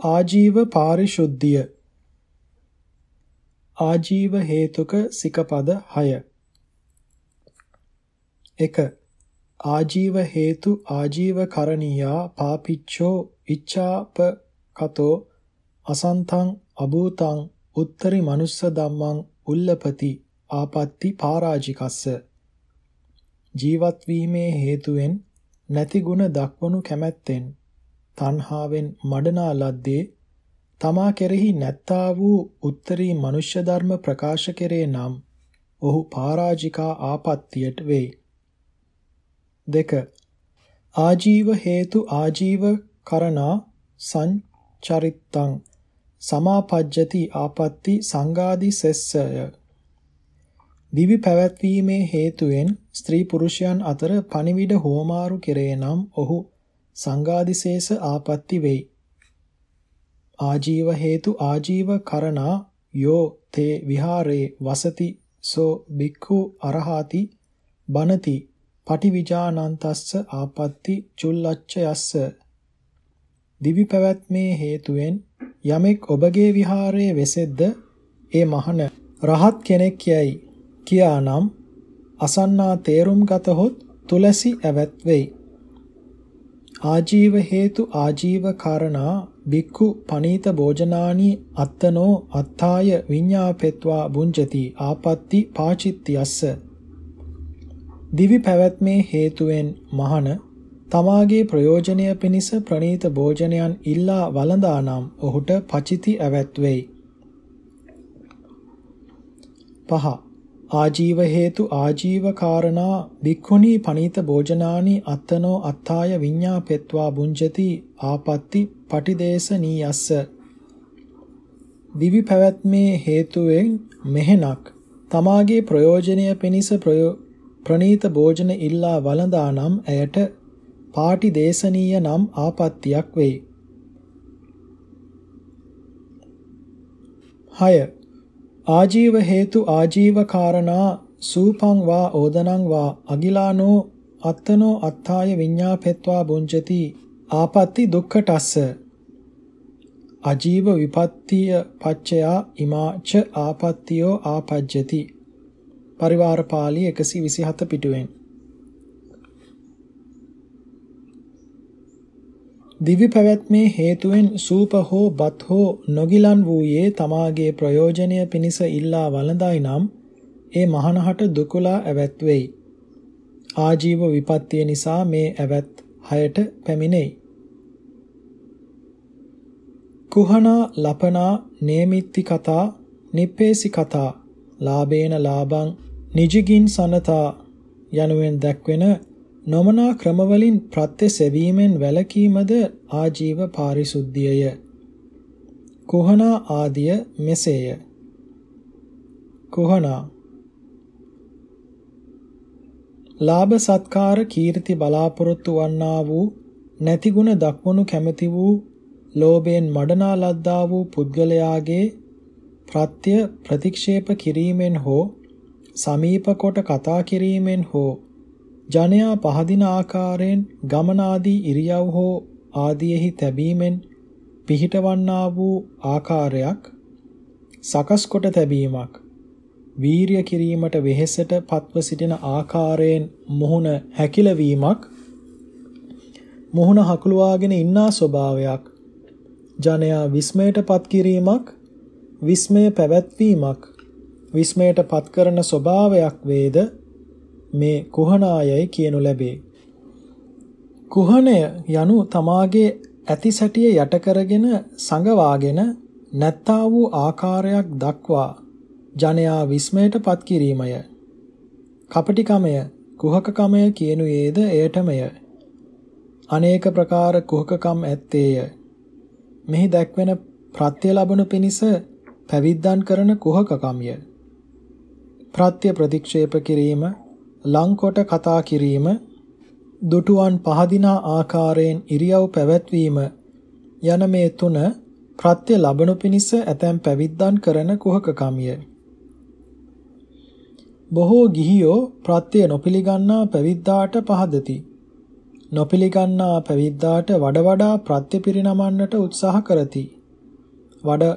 ආජීව පාරිශුද්ධිය. ආජීව හේතුක සිකපද 6 1 ආජීව හේතු ආජීව කරණීයා පාපිච්චෝ ඉච්ඡාප කතෝ අසන්තං අභූතං උත්තරි මනුස්ස ධම්මං උල්ලපති ආපත්‍ති පරාජිකස්ස. ජීවත් වීමේ හේතුවෙන් නැති ಗುಣ දක්වනු කැමැත්තෙන් තණ්හාවෙන් මඩනා ලද්දේ තමා කෙරෙහි නැත්තා වූ උත්තරී මනුෂ්‍ය ධර්ම ප්‍රකාශ කෙරේ නම් ඔහු පරාජිකා ආපත්තියට වෙයි. දෙක ආජීව හේතු ආජීව කරණා සංචරිත්තං සමාපජ්ජති ආපත්‍ති සංගාදි සෙස්සය දිවි පැවැත්වීමේ හේතුවෙන් ස්ත්‍රී පුරුෂයන් අතර පණිවිඩ හෝමාරු කෙරේ නම් ඔහු සංඝාදිශේෂ ආපatti වෙයි. ආජීව හේතු ආජීව කරණා යෝ තේ විහාරේ වසති සෝ බික්ඛු අරහාති බනති පටිවිජානන්තස්ස ආපatti චුල්ලච්ච යස්ස දිවි පැවැත්මේ හේතුවෙන් යමෙක් ඔබගේ විහාරයේ වෙසෙද්ද ඒ මහන රහත් කෙනෙක් යයි කියානම් අසන්නා තේරුම් ගතහොත් තුලසි ඇවත් වෙයි ආජීව හේතු ආජීව කාරණා බික්ඛු පනීත භෝජනානි අත්තනෝ අත්තාය විඤ්ඤාපෙත්වා බුංජති ආපත්‍ති පාචිත්‍යස්ස දිවි පැවැත්මේ හේතුවෙන් මහන තමාගේ ප්‍රයෝජනය පිණිස ප්‍රනීත භෝජනයන් ඉල්ලා වළඳා නම් ඔහුට පචිති ඇවැත් වෙයි. පහ ආජීව හේතු ආජීව කාරණා භික්ඛුනි පනීත භෝජනානි අත්තනෝ අත්තාය විඤ්ඤාපෙත්වා බුංජති ආපත්‍ති පටිදේශනීයස්ස. දිවි පැවැත්මේ හේතුවෙන් මෙහෙණක්. තමාගේ ප්‍රයෝජනය පිණිස ප්‍රනීත භෝජන ඉල්ලා වළඳා නම් ඇයට පාටි දේශනීය නම් ආපත්‍තියක් වෙයි. 6 ආජීව හේතු ආජීව කාරණා සූපං වා ඕදනං වා අගිලානෝ අත්තනෝ අත්තාය විඤ්ඤාපෙත්වා බුංජති ආපත්‍ති දුක්ඛටස්ස. අජීව විපත්තිය පච්චයා ඉමාච ආපත්තියෝ ආපජ්ජති. පරිවාර පාළි 127 පිටුවෙන්. දිවි පැවැත්මේ හේතුවෙන් සූප හෝ බත් හෝ නොගිලන් වූයේ තමාගේ ප්‍රයෝජනය පිණිස ඉල්ලා වළඳයි නම් ඒ මහනහට දුකලා ඇවැත් වෙයි. ආජීව විපත්තිය නිසා මේ ඇවැත් හයට පැමිණෙයි. කුහනා ලපනා නේමිත්ති කතා නිප්පේසි කතා ලාභේන ලාභං නිජිගින් සනතා යනුවෙන් දැක්වෙන නොමනා ක්‍රමවලින් ප්‍රත්‍ය සෙවීමෙන් වැළකීමද ආජීව පාරිශුද්ධියය. කුහනා ආදිය මෙසේය. කුහනා ලාභ සත්කාර කීර්ති බලාපොරොත්තු වන්නා වූ නැති ගුණ දක්වනු කැමැති වූ ලෝභයෙන් මඩනා ලද්දා වූ පුද්ගලයාගේ ප්‍රත්‍ය ප්‍රතික්ෂේප කිරීමෙන් හෝ සමීප කොට කතා කිරීමෙන් හෝ ජනයා පහදින ආකාරයෙන් ගමනාදී ඉරියව් හෝ ආදීෙහි තැබීමෙන් පිහිටවන්නා වූ ආකාරයක් සකස් කොට තැබීමක්. වීරිය කිරීමට වෙහෙසට පත්ව සිටින ආකාරයෙන් මුහුණ හැකිලවීමක්. මුහුණ හකුලවාගෙන ඉන්නා ස්වභාවයක්. ජනයා විස්මයට පත් කිරීමක්. විස්මය පැවැත්වීමක්. විස්මයට පත් කරන ස්වභාවයක් වේද? මේ කුහනායයි කියනු ලැබේ. කුහණය යනු තමාගේ ඇති සැටිය යට කරගෙන සංගවාගෙන නැත්තා වූ ආකාරයක් දක්වා ජනයා විස්මයට පත් කිරීමය. කපටිකමය කුහකකමය කියනුයේද එයටමය. අනේක ප්‍රකාර කුහකකම් ඇත්තේය. මෙහි දැක්වෙන ප්‍රත්‍ය ලැබුණු පිණිස පැවිද්දන් කරන කුහකකම්ය. ප්‍රත්‍ය ප්‍රතික්ෂේප කිරීම ලංකොට කතා කිරීම දුටුවන් පහදිනා ආකාරයෙන් ඉරියව් පැවැත්වීම යන මේ තුන ප්‍රත්‍ය ලබනු පිණිස ඇතැම් පැවිද්දන් කරන කුහකකමිය. බොහෝ ගිහියෝ ප්‍රත්‍ය නොපිළිගන්නා පැවිද්දාට පහදති. නොපිළිගන්නා පැවිද්දාට වඩ වඩා ප්‍රත්‍ය පිරිනමන්නට උත්සාහ කරති. වඩ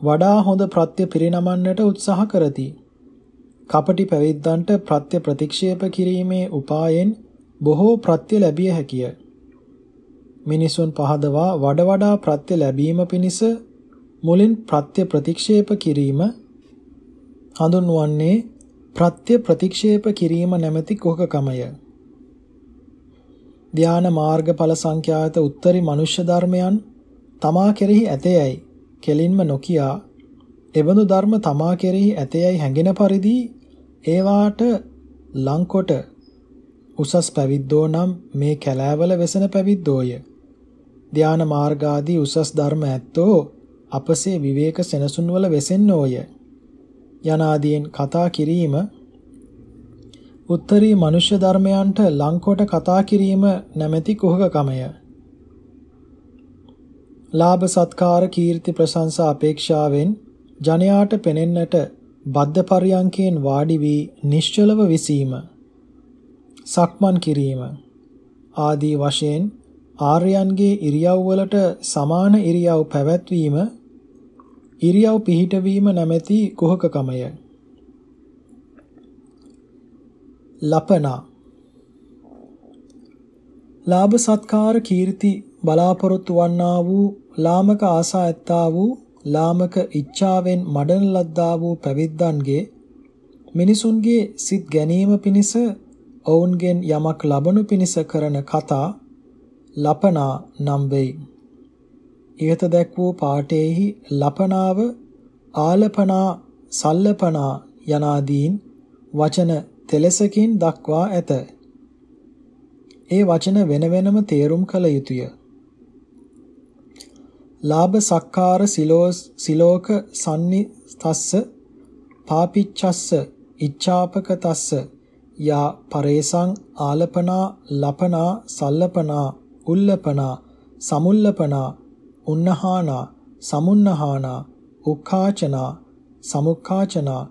වඩා හොඳ ප්‍රත්‍ය පිරිනමන්නට උත්සාහ කරති. කපටි පැවිද්දන්ට ප්‍රත්‍ය ප්‍රතික්ෂේප කිරීමේ උපායෙන් බොහෝ ප්‍රත්‍ය ලැබිය හැකිය. මිනිසුන් පහදවා වඩ වඩා ප්‍රත්‍ය ලැබීම පිණිස මුලින් ප්‍රත්‍ය ප්‍රතික්ෂේප කිරීම හඳුන්වන්නේ ප්‍රත්‍ය ප්‍රතික්ෂේප කිරීම නැමැති කුහකකමය. ධාන මාර්ගඵල සංඛ්‍යාත උත්තරී මනුෂ්‍ය ධර්මයන් තමා කෙරෙහි ඇතේයයි කෙලින්ම නොකියා එබඳු ධර්ම තමා කෙරෙහි ඇතේයයි හැඟෙන පරිදි ඒවාට ලංකොට උසස් පැවිද්දෝ නම් මේ කැලෑවල වෙසෙන පැවිද්දෝය. ධාන මාර්ගාදී උසස් ධර්ම ඇත්තෝ අපසේ විවේක සෙනසුන්වල වෙසෙන්නෝය. යනාදීන් කතා කිරීම උත්තරී මනුෂ්‍ය ධර්මයන්ට ලංකොට කතා කිරීම නැමැති කුහකකමය. ලාභ සත්කාර කීර්ති ප්‍රශංසා අපේක්ෂාවෙන් ජනයාට පෙනෙන්නට බද්ධ පරියංකයෙන් වාඩි වී නිශ්චලව විසීම සක්මන් කිරීම ආදී වශයෙන් ආර්යයන්ගේ ඉරියව්වලට සමාන ඉරියව් පැවැත්වීම ඉරියව් පිහිටවීම නැමැති කුහකකමය. ලපනා ලාභ සත්කාර කීර්ති බලාපොරොත්තු වන්නා වූ ලාමක ආසා ඇත්තා වූ ලාමක ඉච්ඡාවෙන් මඩන ලද්දා වූ පැවිද්දන්ගේ මිනිසුන්ගේ සිත් ගැනීම පිණිස ඔවුන්ගෙන් යමක් ලබනු පිණිස කරන කතා ලපනා නම් වෙයි. ඉහත දැක් වූ පාඨයේහි ලපනාව ආලපනා සල්ලපනා යනාදීන් වචන තෙලසකින් දක්වා ඇත. ඒ වචන වෙන වෙනම තේරුම් කළ යුතුය. ලාභ සක්කාර සිලෝක සන්නි තස්ස පාපිච්චස්ස ඉච්ඡාපක තස්ස යා පරේසං ආලපනා ලපනා සල්ලපනා උල්ලපනා සමුල්ලපනා උන්නහානා සමුන්නහානා උක්ඛාචනා සමුක්ඛාචනා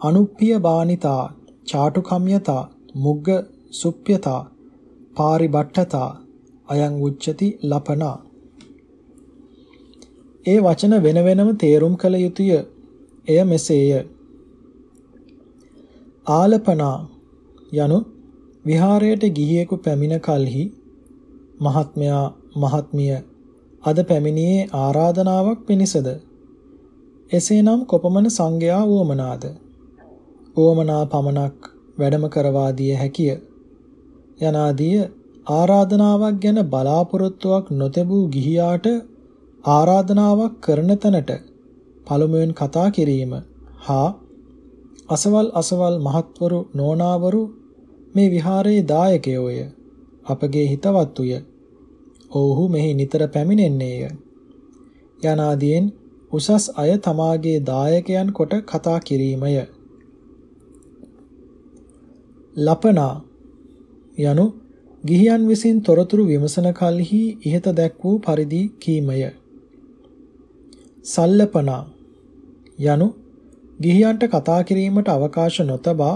අනුප්පිය බානිතා චාටුකම්යතා මුග්ග සුප්ප්‍යතා පාරිබට්ඨතා අයං උච්චති ලපනා. ඒ වචන වෙන වෙනම තේරුම් කළ යුතුය. එය මෙසේය. ආලපනා යනු විහාරයට ගිහියෙකු පැමිණ කලෙහි මහත්මයා මහත්මිය අද පැමිණියේ ආරාධනාවක් පිණිසද? එසේනම් කොපමණ සංඝයා වුවමනාද? වුවමනා පමණක් වැඩම කරවා දිය හැකිය. යනාදිය ආරාධනාවක් ගැන බලාපොරොත්තුවක් නොතැබූ ගිහියාට ආරාධනාවක් කරන තැනට පළමුවෙන් කතා කිරීම හා අසවල් අසවල් මහත්වරු නෝනාවරු මේ විහාරයේ දායකයෝය අපගේ හිතවත්තුය ඔව්හු මෙහි නිතර පැමිණෙන්නේය. යනාදීන් උසස් අය තමාගේ දායකයන් කොට කතා කිරීමය. ලපනා යනු ගිහියන් විසින් තොරතුරු විමසන කලෙහි ඉහත දැක් වූ පරිදි කීමය. සල්ලපනා. යනු ගිහියන්ට කතා කිරීමට අවකාශ නොතබා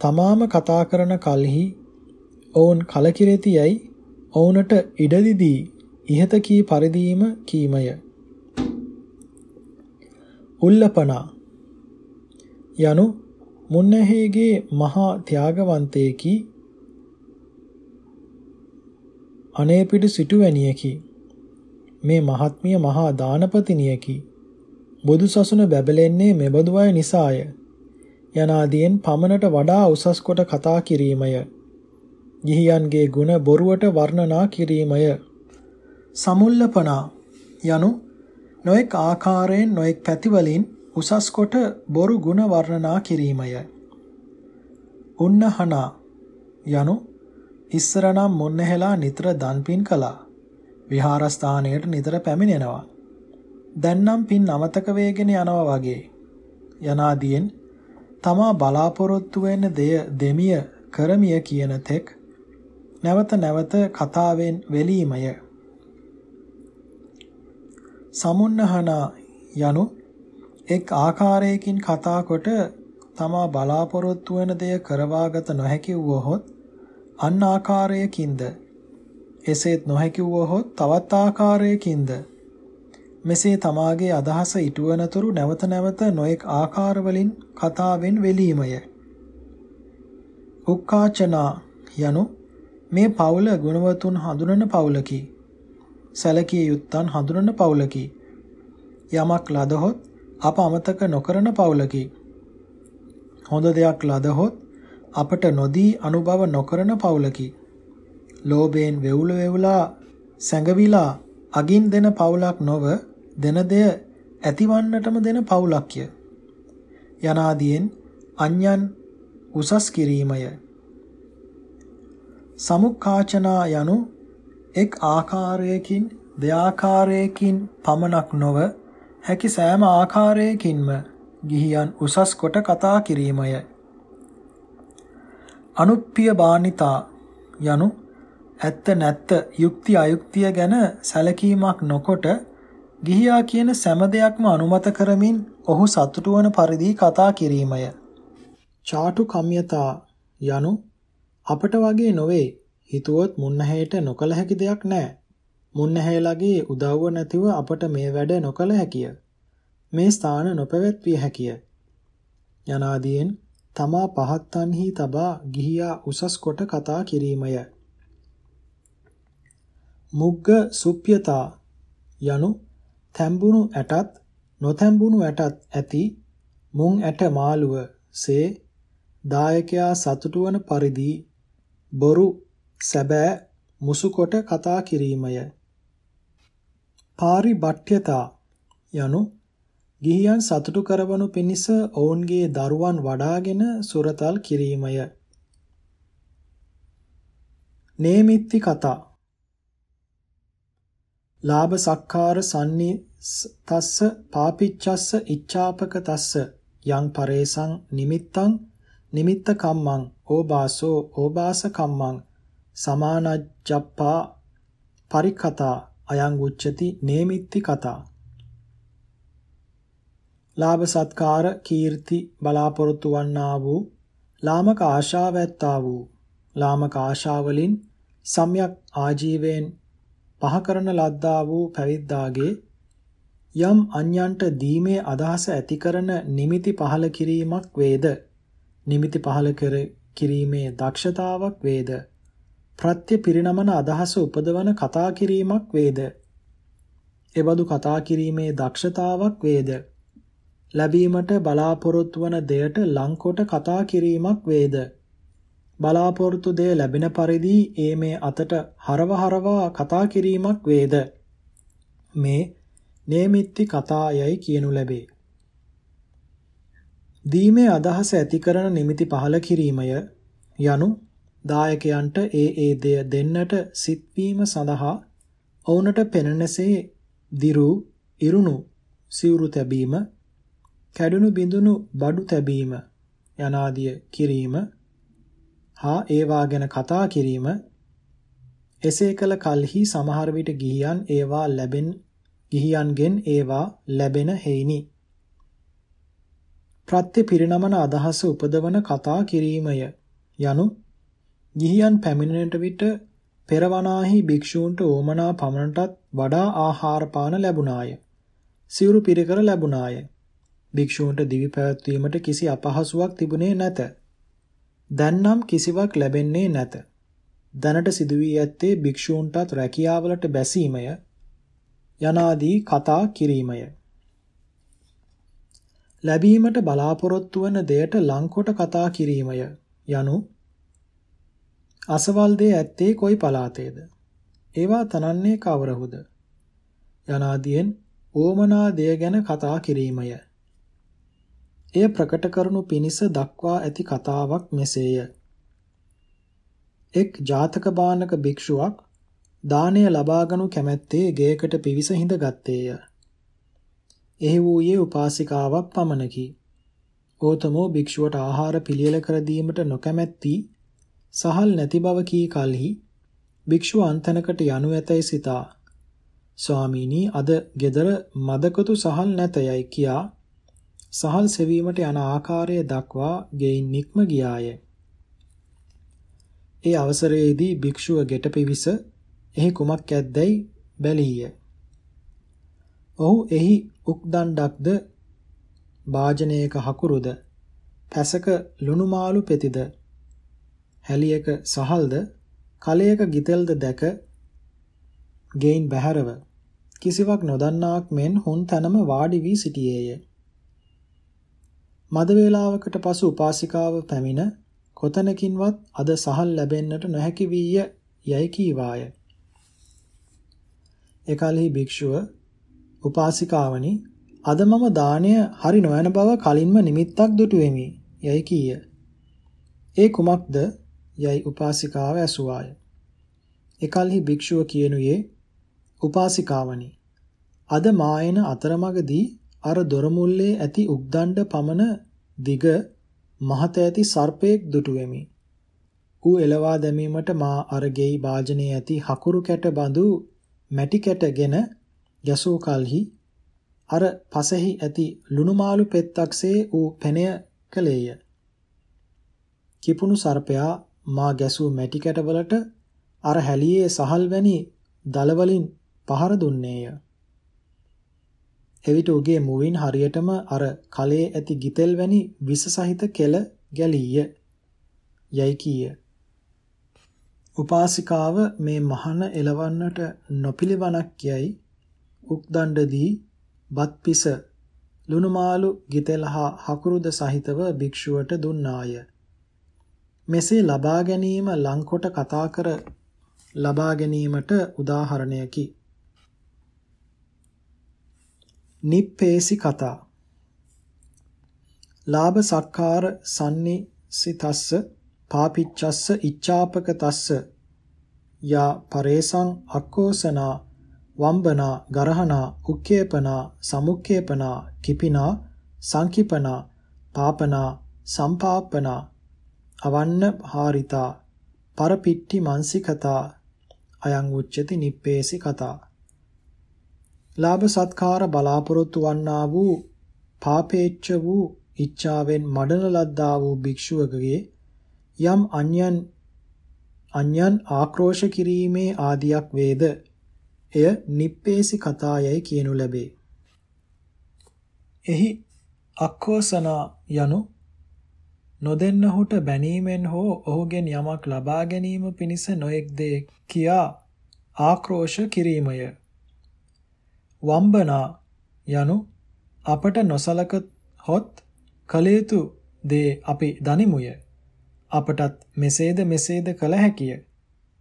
තමාම කතා කරන කලෙහි ඔවුන් කලකිරෙතියයි ඔවුනට ඉඩදිදී ඉහත කී පරිදීම කීමය. උල්ලපනා. යනු මුන්නහේගේ මහා ත්‍යාගවන්තයෙකි. අනේපිඩු සිටුවැනියකි. මේ මහත්මිය මහා දානපතිනියකි බුදු සසුන බැබලෙන්නේ මෙබඳු අය නිසාය යනාදීන් පමණට වඩා උසස් කොට කතා කිරීමය ගිහියන්ගේ ගුණ බොරුවට වර්ණනා කිරීමය. සමුල්ලපනා යනු නොඑක් ආකාරයෙන් නොඑක් පැතිවලින් උසස් කොට බොරු ගුණ වර්ණනා කිරීමය. උන්නහනා යනු ඉස්සරනම් මොන්නහෙලා නිතර දන්පින් කළා. විහාරස්ථානයට නිතර පැමිණෙනවා. දැන්නම් පින් අමතක වේගෙන යනවා වගේ. යනාදීන් තමා බලාපොරොත්තු වෙන දෙය දෙමිය කරමිය කියන තෙක් නැවත නැවත කතාවෙන් වෙලීමය. සමුන්නහනා යනු එක් ආකාරයකින් කතා කොට තමා බලාපොරොත්තු වන දෙය කරවාගත නොහැකි වුවහොත් අන් ආකාරයකින්ද එසේත් නොහැකි වුවහොත් තවත් ආකාරයකින්ද මෙසේ තමාගේ අදහස ඉටුවනතුරු නැවත නැවත නොඑක් ආකාරවලින් කතාවෙන් වෙලීමය. උක්කාචනා යනු මේ පවුල ගුණවතුන් හඳුනන පවුලකි. සැලකිය යුත්තන් හඳුනන පවුලකි. යමක් ලදහොත් අප අමතක නොකරන පවුලකි. හොඳ දෙයක් ලදහොත් අපට නොදී අනුභව නොකරන පවුලකි. ලෝභයෙන් වෙවුල වෙවුලා සැඟවිලා අගින් දෙන පවුලක් නොව දෙන දෙය ඇතිවන්නටම දෙන පවුලක්ය. යනාදීන් අඤ්ඤන් උසස් කිරීමය. සමුක්ඛාචනා යනු එක් ආකාරයකින් දෙආකාරයකින් පමණක් නොව හැකි සෑම ආකාරයකින්ම ගිහියන් උසස් කොට කතා කිරීමය. අනුප්පිය බානිතා යනු ඇත්ත නැත්ත යුක්ති අයුක්තිය ගැන සැලකීමක් නොකොට ගිහියා කියන සෑම දෙයක්ම අනුමත කරමින් ඔහු සතුටු වන පරිදි කතා කිරීමය. චාටු කම්යතා යනු අපට වගේ නොවේ. හිතුවොත් මුන්නහැයට නොකල හැකි දෙයක් නැහැ. මුන්නහැලගේ උදව්ව නැතිව අපට මේ වැඩ නොකල හැකිය. මේ ස්ථාන නොපැවැත්විය හැකිය. යනාදීන් තමා පහත්තන්හි තබා ගිහියා උසස් කොට කතා කිරීමය. මුග්ග සුප්්‍යතා යනු තැඹුණු ඇටත් නොතැඹුණු ඇටත් ඇති මුං ඇට මාළුව සේ දායකයා සතුටු වන පරිදි බොරු සැබෑ මුසු කොට කතා කිරීමය. පාරිබට්ඨ්‍යතා යනු ගිහියන් සතුටු කරවනු පිණිස ඔවුන්ගේ දරුවන් වඩාගෙන සුරතල් කිරීමය. නේමිත්ති කතා ලාභ සක්කාර සන්නි තස්ස පාපිච්චස්ස ඉච්ඡාපක තස්ස යං පරේසං නිමිත්තං නිමිත්ත කම්මං ඕබාසෝ ඕබාස කම්මං සමානජ්ජප්පා පරිකතා අයං උච්චති නේමිත්ති කතා. ලාභ සත්කාර කීර්ති බලාපොරොත්තු වන්නා වූ ලාමක ආශාව ඇත්තා වූ ලාමක ආශාවලින් සම්‍යක් ආජීවයෙන් පහ කරන ලද්දා වූ පැවිද්දාගේ යම් අන්‍යන්ට දීමේ අදහස ඇති කරන නිමිති පහල කිරීමක් වේද? නිමිති පහල කර කිරීමේ දක්ෂතාවක් වේද? ප්‍රත්‍ය පිරිනමන අදහස උපදවන කතා කිරීමක් වේද? එබඳු කතා කිරීමේ දක්ෂතාවක් වේද? ලැබීමට බලාපොරොත්තු වන දෙයට ලංකොට කතා කිරීමක් වේද? බලාපොරොත්තු දෙය ලැබෙන පරිදි ඒ මේ අතට හරව හරවා කතා කිරීමක් වේද? මේ නේමිත්ති කතායයි කියනු ලැබේ. දීමේ අදහස ඇති කරන නිමිති පහල කිරීමය යනු දායකයන්ට ඒ ඒ දෙය දෙන්නට සිත්වීම සඳහා ඔවුන්ට පෙනෙනසේ දිරු ඉරුණු සිවුරු තැබීම කැඩුණු බිඳුණු බඩු තැබීම යනාදිය කිරීම හා ඒවා ගැන කතා කිරීම එසේ කළ කල්හි සමහර විට ගිහියන් ඒවා ලැබෙන ගිහියන්ගෙන් ඒවා ලැබෙන හේිනි ප්‍රත්‍ය පිරිනමන අදහස උපදවන කතා කිරීමය යනු ගිහියන් පැමිණෙනට විට පෙරවනාහි භික්ෂූන්ට ඕමනා පමණටත් වඩා ආහාර පාන ලැබුණාය. සිවුරු පිරිකර ලැබුණාය. භික්ෂූන්ට දිවි පැවැත්වීමට කිසි අපහසුාවක් තිබුණේ නැත. දැන්නම් කිසිවක් ලැබෙන්නේ නැත. දැනට සිදුවී ඇත්තේ භික්ෂූන්ටත් රැකියාවලට බැසීමය යනාදී කතා කිරීමය. ලැබීමට බලාපොරොත්තු වන දෙයට ලංකොට කතා කිරීමය යනු අසවල් දේ ඇත්තේ කොයි පලාතේද? ඒවා තනන්නේ කවරහුද? යනාදීන් ඕමනා දෙය ගැන කතා කිරීමය. එය ප්‍රකට කරනු පිණිස දක්වා ඇති කතාවක් මෙසේය. එක් ජාතක බානක භික්ෂුවක් දානය ලබාගනු කැමැත්තේ ගෙයකට පිවිස හිඳගත්තේය. එහි වූයේ උපාසිකාවක් පමණකි. ඕතමෝ භික්ෂුවට ආහාර පිළියෙල කර දීමට නොකැමැත්ති සහල් නැති බව කී කලෙහි භික්ෂුව අන්තනකට යනු ඇතැයි සිතා ස්වාමීනි අද ගෙදර මදකතු සහල් නැතයයි කියා සහල් සෙවීමට යන ආකාරය දක්වා ගෙයින් නික්ම ගියාය. ඒ අවසරයේදී භික්ෂුව ගෙට පිවිස එහි කුමක් ඇද්දැයි බැලීය. ඔහු එහි උක්දණ්ඩක්ද වාජනයක හකුරුද පැසක ලුණු මාළු පෙතිද හැලියක සහල්ද කලයක ගිතෙල්ද දැක ගෙයින් බැහැරව කිසිවක් නොදන්නාක් මෙන් හුන් තනම වාඩි වී සිටියේය. මද වේලාවකට පසු උපාසිකාව පැමිණ කොතනකින්වත් අද සහල් ලැබෙන්නට නොහැකි වීය යයි කීවාය. එකල්හි භික්ෂුව උපාසිකාවනි අද මම දාණය හරි නොයන බව කලින්ම නිමිත්තක් දුටුවෙමි යයි කීය. ඒ කුමක්ද යයි උපාසිකාව ඇසුවාය. එකල්හි භික්ෂුව කියනුයේ උපාසිකාවනි අද මායන අතරමඟදී අර දොරමුල්ලේ ඇති උක්දණ්ඩ පමණ දිග මහත ඇති සර්පයෙක් දුටුවෙමි. ඌ එලවා දැමීමට මා අර ගෙයි වාජනයේ ඇති හකුරු කැට බඳු මැටි කැටගෙන යසෝ කලෙහි අර පසෙහි ඇති ලුණු මාළු පෙත්තක්සේ ඌ පෙනය කළේය. කිපුණු සර්පයා මා ගැසූ මැටි කැටවලට අර හැලියේ සහල් වැනි දලවලින් පහර දුන්නේය. එවිට උගේ මුවින් හරියටම අර කලයේ ඇති ගිතෙල් වැනි විස සහිත කෙල ගැලීය. යයි කීය. උපාසිකාව මේ මහන එලවන්නට නොපිළිවනක් යයි උක්දණ්ඩදී බත් පිස ලුණු මාළු ගිතෙල් හා හකුරුද සහිතව භික්ෂුවට දුන්නාය. මෙසේ ලබා ගැනීම ලංකොට කතා කර ලබා ගැනීමට උදාහරණයකි. නිප්පේසි කතා. ලාභ සක්කාර සම්නිසිතස්ස පාපිච්චස්ස ඉච්ඡාපක තස්ස යා පරේසං අක්කෝසනා වම්බනා ගරහනා උක්කේපනා සමුක්කේපනා කිපිනා සංකිපනා පාපනා සම්පාපනා අවන්න හාරිතා පරපිට්ටි මන්සිකතා අයං උච්චති නිප්පේසි කතා. ලාභ සත්කාර බලාපොරොත්තු වන්නා වූ පාපේච්ඡ වූ ඉච්ඡාවෙන් මඩන ලද්දා වූ භික්ෂුවකගේ යම් අන්‍යයන් අන්‍යයන් ආක්‍රෝෂ කිරීමේ ආදියක් වේද එය නිප්පේසි කතායයි කියනු ලැබේ. එහි අක්කෝසනා යනු නොදෙන්නහුට බැනීමෙන් හෝ ඔහුගෙන් යමක් ලබා ගැනීම පිණිස නොඑක් දේ කියා ආක්‍රෝෂ කිරීමය. වම්බනා යනු අපට නොසලක හොත් කලයුතු දේ අපි දනිමුය. අපටත් මෙසේද මෙසේද කළ හැකිය.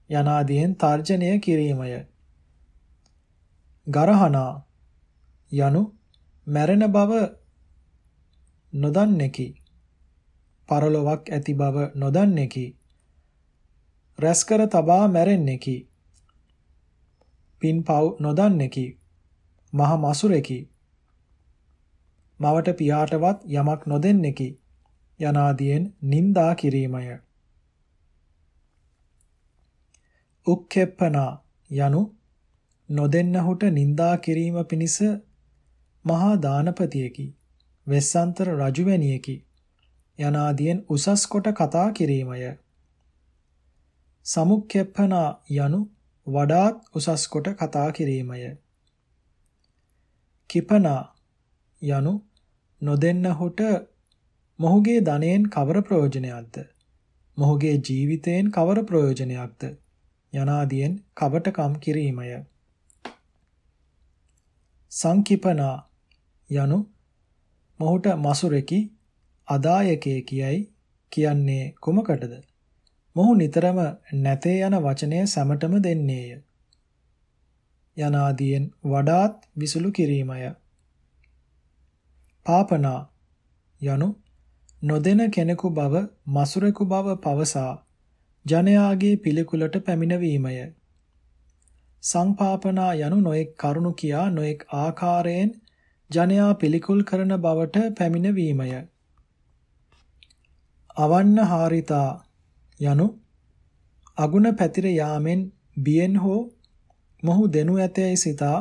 යනාදීන් තර්ජනය කිරීමය. ගරහනා යනු මැරෙන බව නොදන්නේකි. පරලොවක් ඇති බව නොදන්නේකි. රැස්කර තබා මැරෙන්නේකි. පින්පව් නොදන්නේකි. මහ මසුරෙකි. මවට පියාටවත් යමක් නොදෙන්නේකි. යනාදීන් නින්දා කිරීමය. උක්කෙප්පනා යනු නොදෙන්නහුට නින්දා කිරීම පිණිස මහා දානපතියකි වෙස්සන්තර රජුවැනියකි යනාදීන් උසස් කොට කතා කිරීමය සමුක්ඛප්පනා යනු වඩාත් උසස් කොට කතා කිරීමය කිපනා යනු නොදෙන්නහුට මොහුගේ ධනයෙන් කවර ප්‍රයෝජනයක්ද මොහුගේ ජීවිතයෙන් කවර ප්‍රයෝජනයක්ද යනාදීන් කවටකම් කිරීමය සංකිපනා යනු මොහුට මසුරෙකි අදායකයෙකියයි කියන්නේ කුමකටද? මොහු නිතරම නැතේ යන වචනය සැමටම දෙන්නේය. යනාදීන් වඩාත් විසුලු කිරීමය. පාපනා යනු නොදෙන කෙනෙකු බව මසුරෙකු බව පවසා ජනයාගේ පිළිකුලට පැමිණවීමය. සංපාපනා යනු නොඑක් කරුණු කියා නොඑක් ආකාරයෙන් ජනයා පිළිකුල් කරන බවට පැමිණවීමය. අවන්න හාරිතා යනු අගුණ පැතිර යාමෙන් බියෙන් හෝ මොහු දෙනු ඇතැයි සිතා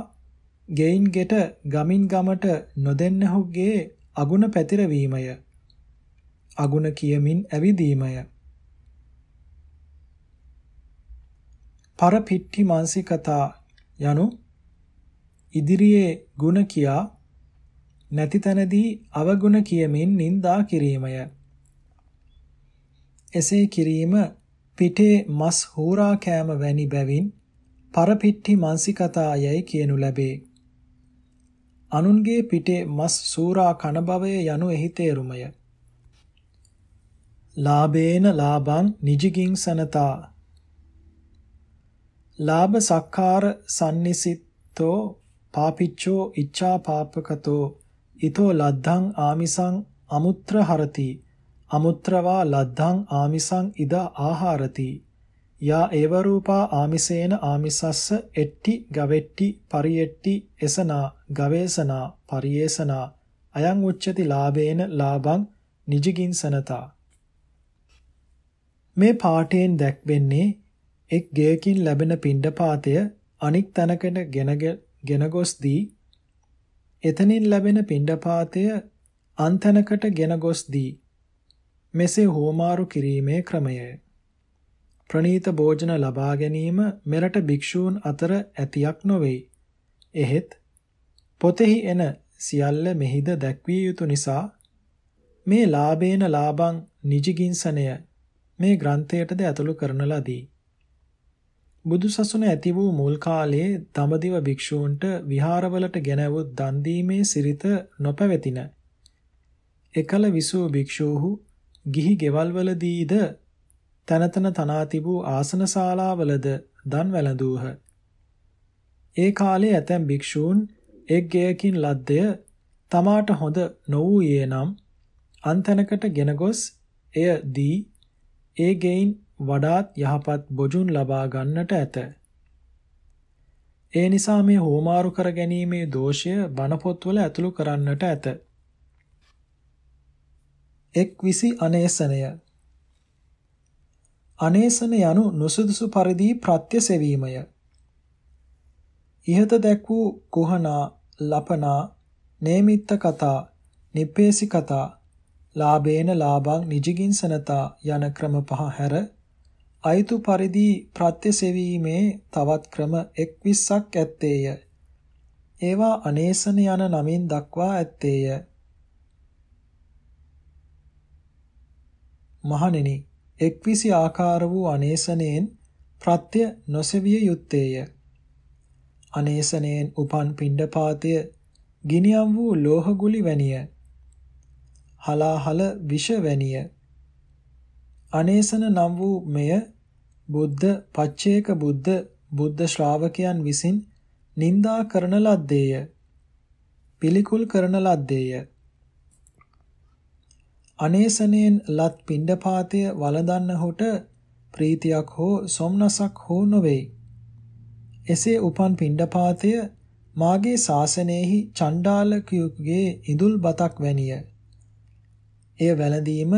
ගෙයින් ගෙට ගමින් ගමට නොදෙන්නහුගේ අගුණ පැතිරවීමය. අගුණ කියමින් ඇවිදීමය. පරපිට්ටි මානසිකතා යනු ඉදිරියේ ಗುಣ කියා නැති තැනදී අවගුණ කියමින් නිඳා කිරීමය. එසේ කිරීම පිටේ මස් හූරා කෑම වැනි බැවින් පරපිට්ටි මානසිකතා යයි කියනු ලැබේ. අනුන්ගේ පිටේ මස් සූරා කන බවය යනු එහි තේරුමය. ලාභේන ලාභං නිජිගින්සනතා ලාභ සක්කාර සම්නිසිතෝ පාපිච්චෝ ඉච්ඡා පාපකතෝ ඊතෝ ලද්ධං ආමිසං අමුත්‍ර හරති අමුත්‍රවා ලද්ධං ආමිසං ඉද ආහාරති යා ඒව රූපා ආමිසේන ආමිසස්ස එට්ටි ගවෙට්ටි පරියෙට්ටි එසනා ගවේසනා පරියේසනා අයං උච්චති ලාභේන ලාභං නිජිගින්සනතා. මේ පාඨයෙන් දැක්වෙන්නේ එක් ගෙයකින් ලැබෙන පිණ්ඩපාතය අනික් තැනකට ගෙන ගොස් දී එතනින් ලැබෙන පිණ්ඩපාතය අන්තනකට ගෙන ගොස් දී මෙසේ හෝමාරු කිරීමේ ක්‍රමයයි. ප්‍රනීත භෝජන ලබා ගැනීම මෙරට භික්ෂූන් අතර ඇතියක් නොවේ. එහෙත් පොතෙහි එන සියල්ල මෙහිද දැක්විය යුතු නිසා මේ ලාභේන ලාභං නිජිගින්සනය මේ ග්‍රන්ථයටද ඇතුළු කරන ලදී. බුදුසසුන ඇති වූ මුල් කාලයේ දඹදිව භික්ෂූන්ට විහාරවලට ගෙනවුත් දන් දීමේ සිරිත නොපැවතින. එකල විසූ භික්ෂූහු ගිහි ගෙවල්වලදීද තනතන තනා තිබූ ආසන ශාලාවලද දන් වැළඳූහ. ඒ කාලයේ ඇතැම් භික්ෂූන් එක් ගෙයකින් ලද්දය තමාට හොඳ නොවූයේ නම් අන්තනකට ගෙන ගොස් එය දී ඒ ගෙයින් වඩාත් යහපත් බොජුන් ලබා ගන්නට ඇත. ඒ නිසා මේ හෝමාරු කර ගැනීමේ දෝෂය බණ පොත්වල ඇතුළු කරන්නට ඇත. එක් විසි අනේසනය අනේසන යනු නුසුදුසු පරිදි ප්‍රත්‍ය සෙවීමය. ඉහත දැක් වූ කුහනා, ලපනා, නේමිත්ත කතා, නිප්පේසි කතා, ලාභේන ලාභං නිජිගින්සනතා යන ක්‍රම පහ හැර අයිතු පරිදි ප්‍රත්‍ය සෙවීමේ තවත් ක්‍රම 21ක් ඇත්තේය. ඒවා අනේසන යන නමින් දක්වා ඇත්තේය. මහණෙනි එක්විසි ආකාර වූ අනේසනයෙන් ප්‍රත්‍ය නොසෙවිය යුත්තේය. අනේසනයෙන් උපන් පිණ්ඩපාතය ගිනියම් වූ ලෝහගුලි වැනිය. හලාහල විෂ වැනිය. අනේසන නම් වූ මෙය බුද්ධ පච්චේක බුද්ධ බුද්ධ ශ්‍රාවකයන් විසින් නින්දා කරන ලද්දේය. පිළිකුල් කරන ලද්දේය. අනේසනෙන් ලත් පිණ්ඩපාතය වළඳන්නහුට ප්‍රීතියක් හෝ සොම්නසක් හෝ නොවේයි. එසේ උපන් පිණ්ඩපාතය මාගේ ශාසනයෙහි චණ්ඩාලකයෙකුගේ ඉඳුල් බතක් වැනිය. එය වැළඳීම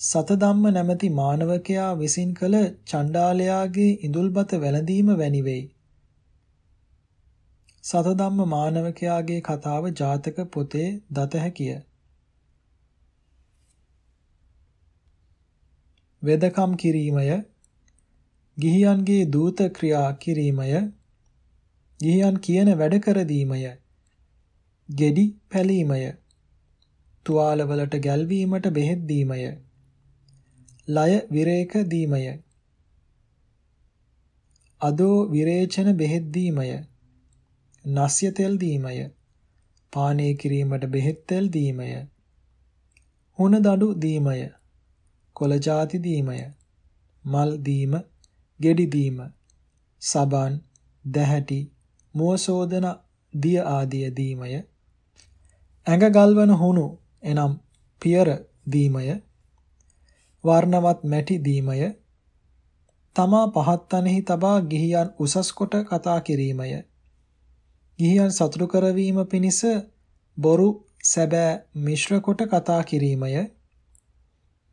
සතධම්ම නැමැති මානවකයා විසින් කළ චණ්ඩාලයාගේ ඉඳුල්බත වැළඳීම වැනි වෙයි. සතධම්ම මානවකයාගේ කතාව ජාතක පොතේ දත හැකිය. වෙදකම් කිරීමය ගිහියන්ගේ දූත ක්‍රියා කිරීමය ගිහියන් කියන වැඩ කර දීමය ගෙඩි පැලීමය තුවාලවලට ගැල්වීමට බෙහෙත් දීමය ලය විරේක දීමය අදෝ විරේචන බෙහෙත් දීමය නස්ය තෙල් දීමය පානය කිරීමට බෙහෙත් තෙල් දීමය හුණ දඩු දීමය. කොළ ಜಾති දීමය. මල් දීම ගෙඩි දීම සබන් දැහැටි මුවසෝදන දිය ආදිය දීමය. ඇඟ ගල්වන හුණු එනම් පියර දීමය. වර්ණවත් මැටි දීමය. තමා පහත් තනෙහි තබා ගිහියන් උසස් කොට කතා කිරීමය. ගිහියන් සතුටු කරවීම පිණිස බොරු සැබෑ මිශ්‍ර කොට කතා කිරීමය.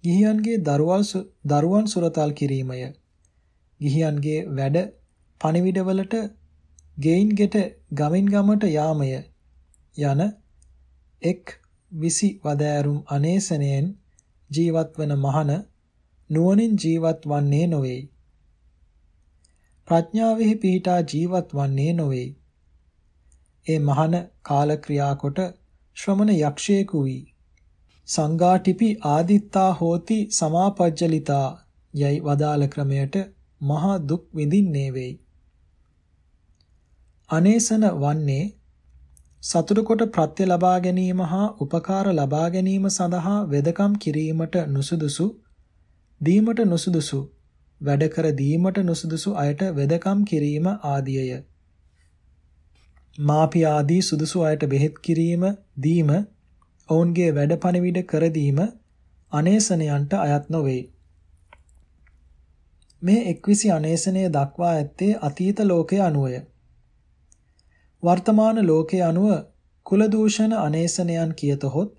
ගිහියන්ගේ දරුවල් දරුවන් සුරතල් කිරීමය. ගිහියන්ගේ වැඩ පණිවිඩවලට ගෙයින් ගෙට ගමින් ගමට යාමය යන එක් විසි වදෑරුම් අනේසනයෙන් ජීවත් වන මහන නුවණින් ජීවත් වන්නේ නොවේයි. ප්‍රඥාවෙහි පිහිටා ජීවත් වන්නේ නොවේ. ඒ මහන කාලක්‍රියා කොට ශ්‍රමණ යක්ෂයෙකු වී සංඝාටිපි ආදිත්තා හෝති සමාපජ්ජලිතා යයි වදාළ ක්‍රමයට මහා දුක් විඳින්නේ වෙයි. අනේසන වන්නේ සතුට කොට ප්‍රත්‍ය ලබා ගැනීම හා උපකාර ලබා ගැනීම සඳහා වෙදකම් කිරීමට නුසුදුසු දීමට නුසුදුසු වැඩ කර දීමට නුසුදුසු අයට වෙදකම් කිරීම ආදියය. මාපි ආදී සුදුසු අයට බෙහෙත් කිරීම දීම ඔවුන්ගේ වැඩ පණිවිඩ කර දීම අනේසනයන්ට අයත් නොවේ. මේ එක්විසි අනේසනය දක්වා ඇත්තේ අතීත ලෝකයේ අනුවය. වර්තමාන ලෝකයේ අනුව කුල දූෂණ අනේසනයන් කියතොත්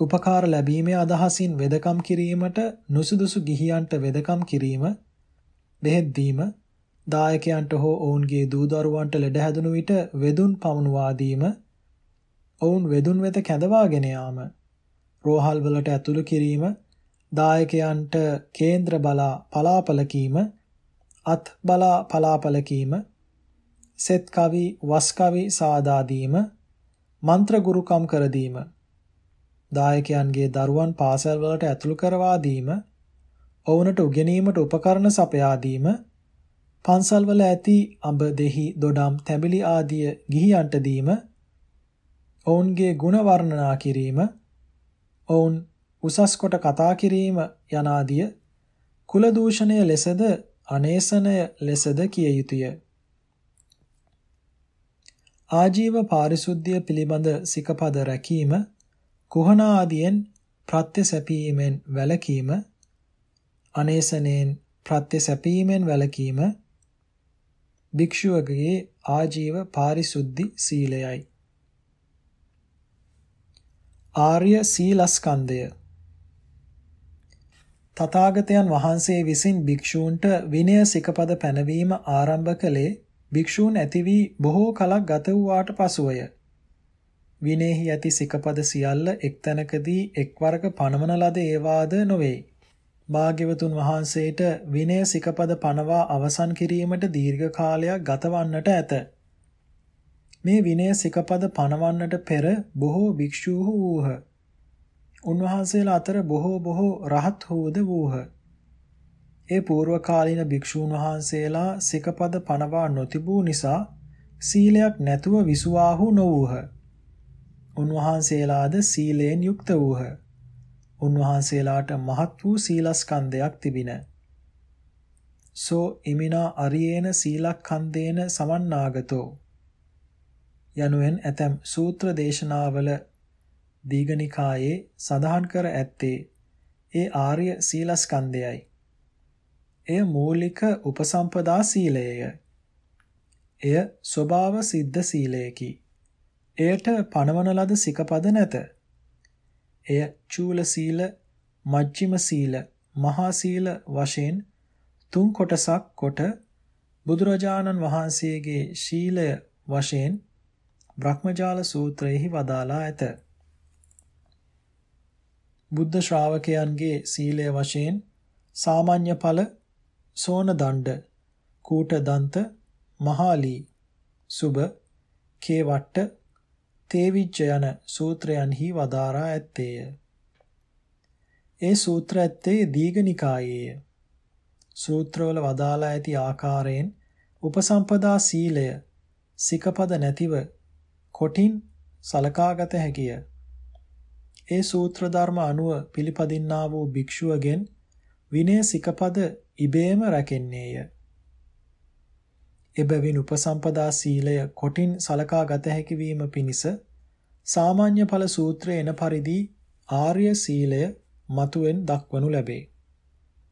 උපකාර ලැබීමේ අදහසින් වෙදකම් කිරීමට නුසුදුසු ගිහියන්ට වෙදකම් කිරීම බෙහෙත් දීම දායකයන්ට හෝ ඔවුන්ගේ දූ දරුවන්ට ලෙඩ හැදුණු විට වෙදුන් පමුණුවා දීම ඔවුන් වෙදුන් වෙත කැඳවාගෙන යාම. රෝහල් වලට ඇතුළු කිරීම දායකයන්ට කේන්ද්‍ර බලා පලාපල කීම අත් බලා පලාපල කීම සෙත් කවි වස් කවි සාදා දීම මන්ත්‍ර ගුරුකම් කර දීම දායකයන්ගේ දරුවන් පාසල් වලට ඇතුළු කරවා දීම ඔවුන්ට උගෙනීමට උපකරණ සපයා දීම පන්සල් වල ඇති අඹ දෙහි දොඩම් තැඹිලි ආදිය ගිහියන්ට දීම ඔවුන්ගේ ගුණ වර්ණනා කිරීම, ඔවුන් උසස් කොට කතා කිරීම යනාදිය කුල දූෂණය ලෙසද අනේසනය ලෙසද කිය යුතුය. ආජීව පාරිශුද්ධිය පිළිබඳ සිකපද රැකීම කුහන ආදියෙන් ප්‍රත්‍ය සැපීමෙන් වැළකීම අනේසනෙන් ප්‍රත්‍ය සැපීමෙන් වැළකීම භික්ෂුවකගේ ආජීව පාරිශුද්ධි සීලයයි ආර්ය සීලස්කන්ධය තථාගතයන් වහන්සේ විසින් භික්ෂූන්ට විනය සිකපද පැනවීම ආරම්භ කළේ භික්ෂූන් ඇති වී බොහෝ කලක් ගත වූාට පසුවය. විනේහි ඇති සිකපද සියල්ල එක්තැනකදී එක්වරක පනවන ලද ඒවාද නොවේ. භාග්‍යවතුන් වහන්සේට විනය සිකපද පනවා අවසන් කිරීමට දීර්ඝ කාලයක් ගතවන්නට ඇත. මේ විනය සිකපද පනවන්නට පෙර බොහෝ භික්ෂූහු වූහ. උන්වහන්සේලා අතර බොහෝ බොහෝ රහත් වූද වූහ. ඒ పూర్වකාලීන භික්ෂූන් වහන්සේලා සිකපද පනවා නොතිබූ නිසා සීලයක් නැතුව විසුවාහු නොවූහ. උන්වහන්සේලාද සීලයෙන් යුක්ත වූහ. උන්වහන්සේලාට මහත් වූ සීලස්කන්ධයක් තිබින. සෝ ඉමිනා අරියේන සීලක්ඛන්දේන සමන්නාගතෝ යනුවෙන් ඇතැම් සූත්‍ර දේශනාවල දීඝනිකායේ සඳහන් කර ඇත්තේ ඒ ආර්ය සීලස්කන්ධයයි. එය මූලික උපසම්පදා සීලයය. එය ස්වභාව සිද්ධ සීලයකි. එයට පනවන ලද සිකපද නැත. එය චූල සීල, මජ්ක්‍ධිම සීල, මහා සීල වශයෙන් තුන් කොටසක් කොට බුදුරජාණන් වහන්සේගේ ශීලය වශයෙන් බ්‍රහ්මජාල සූත්‍රයෙහි වදාලා ඇත. බුද්ධ ශ්‍රාවකයන්ගේ සීලය වශයෙන් සාමාන්‍ය ඵල සෝන දණ්ඩ කූට දන්ත මහාලී සුබ කේවට්ට තේවිච්ච යන සූත්‍රයන්හි වදාරා ඇත්තේය. ඒ සූත්‍ර ඇත්තේ දීඝනිකායේය. සූත්‍රවල වදාලා ඇති ආකාරයෙන් උපසම්පදා සීලය සිකපද නැතිව කොටින් සලකාගත හැකිය. ඒ සූත්‍ර ධර්ම අනුව පිළිපදින්නා වූ භික්ෂුවගෙන් විනය සිකපද ඉබේම රැකෙන්නේය. එබැවින් උපසම්පදා සීලය කොටින් සලකා ගත හැකි වීම පිණිස සාමාන්‍ය ඵල සූත්‍රයේ එන පරිදි ආර්ය සීලය මතුවෙන් දක්වනු ලැබේ.